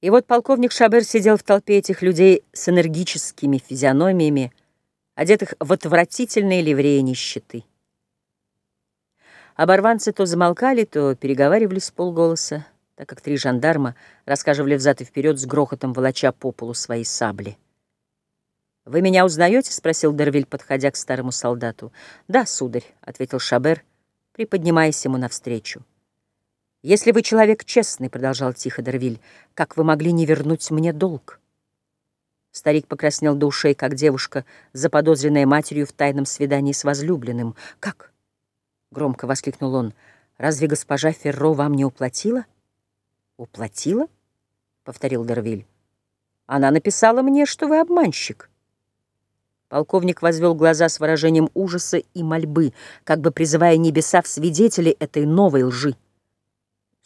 И вот полковник Шабер сидел в толпе этих людей с энергическими физиономиями, одетых в отвратительные ливреи нищеты. Оборванцы то замолкали, то переговаривались полголоса, так как три жандарма рассказывали взад и вперед с грохотом волоча по полу свои сабли. «Вы меня узнаете?» — спросил Дервиль, подходя к старому солдату. «Да, сударь», — ответил Шабер, приподнимаясь ему навстречу. «Если вы человек честный, — продолжал тихо Дервиль, — как вы могли не вернуть мне долг?» Старик покраснел до ушей, как девушка, заподозренная матерью в тайном свидании с возлюбленным. «Как?» — громко воскликнул он. «Разве госпожа Ферро вам не уплатила?» «Уплатила?» — повторил Дервиль. «Она написала мне, что вы обманщик». Полковник возвел глаза с выражением ужаса и мольбы, как бы призывая небеса в свидетели этой новой лжи.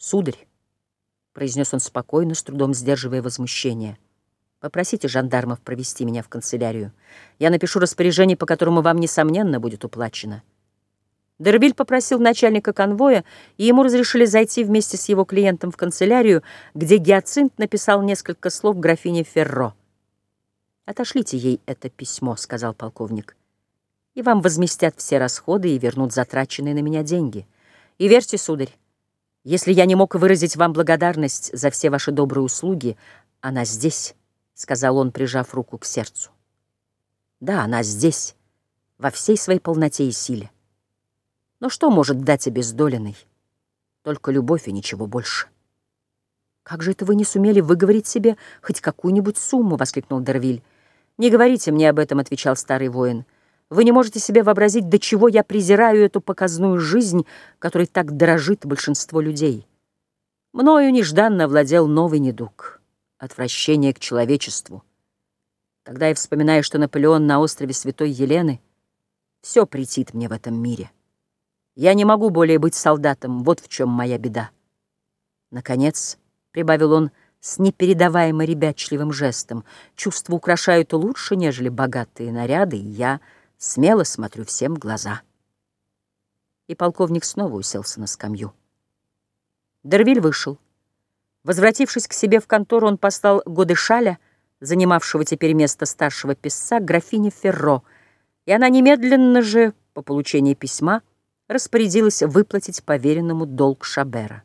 «Сударь», — произнес он спокойно, с трудом сдерживая возмущение, — «попросите жандармов провести меня в канцелярию. Я напишу распоряжение, по которому вам, несомненно, будет уплачено». Дервиль попросил начальника конвоя, и ему разрешили зайти вместе с его клиентом в канцелярию, где Гиацинт написал несколько слов графине Ферро. «Отошлите ей это письмо», — сказал полковник, — «и вам возместят все расходы и вернут затраченные на меня деньги. И верьте, сударь, если я не мог выразить вам благодарность за все ваши добрые услуги, она здесь, — сказал он, прижав руку к сердцу. Да, она здесь, во всей своей полноте и силе. Но что может дать обездоленный? Только любовь и ничего больше. «Как же это вы не сумели выговорить себе хоть какую-нибудь сумму?» — воскликнул Дервиль. «Не говорите мне об этом», — отвечал старый воин. Вы не можете себе вообразить, до чего я презираю эту показную жизнь, которой так дорожит большинство людей. Мною нежданно владел новый недуг — отвращение к человечеству. Когда я вспоминаю, что Наполеон на острове Святой Елены, все претит мне в этом мире. Я не могу более быть солдатом, вот в чем моя беда. Наконец, — прибавил он с непередаваемо ребячливым жестом, — чувства украшают лучше, нежели богатые наряды, и я — Смело смотрю всем в глаза. И полковник снова уселся на скамью. Дервиль вышел. Возвратившись к себе в контору, он послал Годышаля, занимавшего теперь место старшего писца, графине Ферро, и она немедленно же, по получении письма, распорядилась выплатить поверенному долг Шабера.